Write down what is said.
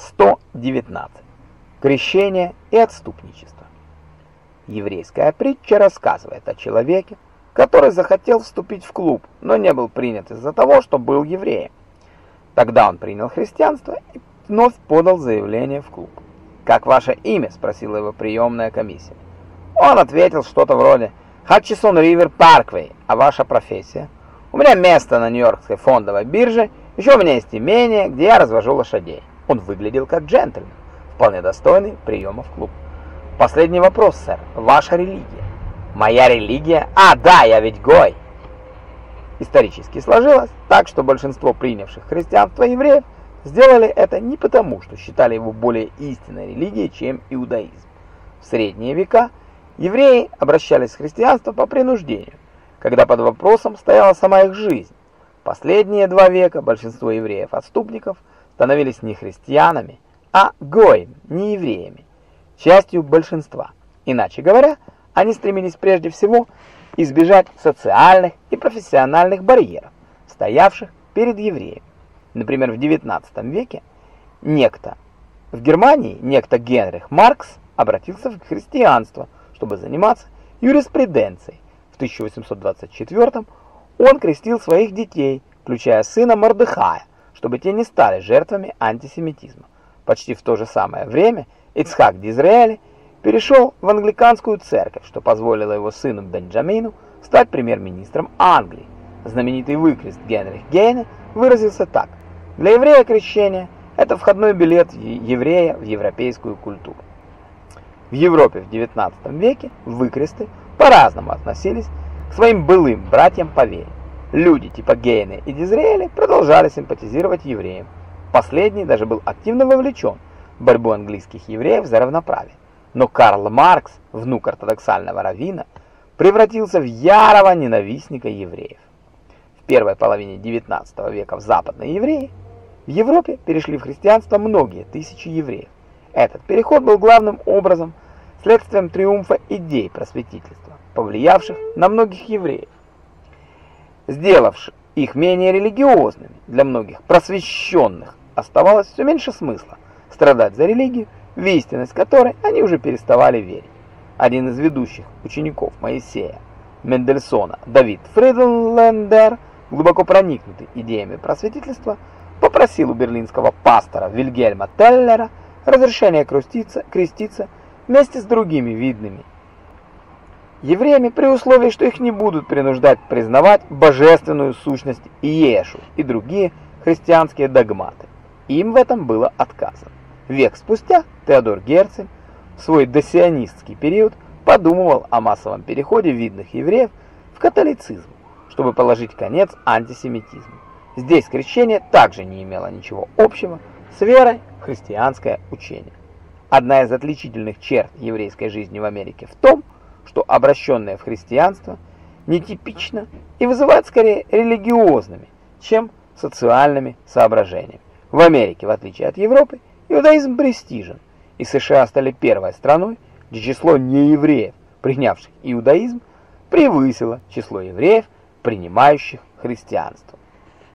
119. Крещение и отступничество. Еврейская притча рассказывает о человеке, который захотел вступить в клуб, но не был принят из-за того, что был евреем. Тогда он принял христианство и вновь подал заявление в клуб. «Как ваше имя?» – спросила его приемная комиссия. Он ответил что-то вроде «Хатчисон Ривер Парквей, а ваша профессия?» «У меня место на Нью-Йоркской фондовой бирже, еще у меня есть имение, где я развожу лошадей». Он выглядел как джентльмен, вполне достойный приема в клуб. «Последний вопрос, сэр. Ваша религия?» «Моя религия? А, да, я ведь гой!» Исторически сложилось так, что большинство принявших христианство евреев сделали это не потому, что считали его более истинной религией, чем иудаизм. В средние века евреи обращались к христианству по принуждению, когда под вопросом стояла сама их жизнь. Последние два века большинство евреев-отступников становились не христианами, а гоем, не евреями, частью большинства. Иначе говоря, они стремились прежде всего избежать социальных и профессиональных барьеров, стоявших перед евреем. Например, в XIX веке некто в Германии, некто Генрих Маркс обратился в христианство, чтобы заниматься юриспруденцией. В 1824 он крестил своих детей, включая сына Мордыхая, чтобы те не стали жертвами антисемитизма. Почти в то же самое время Ицхак Дизраэли перешел в англиканскую церковь, что позволило его сыну Бенджамину стать премьер-министром Англии. Знаменитый выкрест Генрих Гейне выразился так. Для еврея крещение – это входной билет еврея в европейскую культуру. В Европе в XIX веке выкресты по-разному относились к своим былым братьям по вере. Люди типа Гейне и Дизраэли продолжали симпатизировать евреям. Последний даже был активно вовлечен в борьбу английских евреев за равноправие. Но Карл Маркс, внук ортодоксального раввина, превратился в ярого ненавистника евреев. В первой половине XIX века в западные евреи в Европе перешли в христианство многие тысячи евреев. Этот переход был главным образом следствием триумфа идей просветительства, повлиявших на многих евреев, сделавших их менее религиозными. Для многих просвещенных оставалось все меньше смысла страдать за религию, в истинность которой они уже переставали верить. Один из ведущих учеников Моисея, Мендельсона, Давид Фридлендер, глубоко проникнутый идеями просветительства, попросил у берлинского пастора Вильгельма Теллера разрешения креститься, креститься вместе с другими видными евреями при условии, что их не будут принуждать признавать божественную сущность Иешу и другие христианские догматы. Им в этом было отказано. Век спустя Теодор Герцель в свой досионистский период подумывал о массовом переходе видных евреев в католицизм, чтобы положить конец антисемитизму. Здесь крещение также не имело ничего общего с верой в христианское учение. Одна из отличительных черт еврейской жизни в Америке в том, что обращенное в христианство нетипично и вызывает скорее религиозными, чем социальными соображениями. В Америке, в отличие от Европы, Иудаизм престижен, и США стали первой страной, где число неевреев, принявших иудаизм, превысило число евреев, принимающих христианство.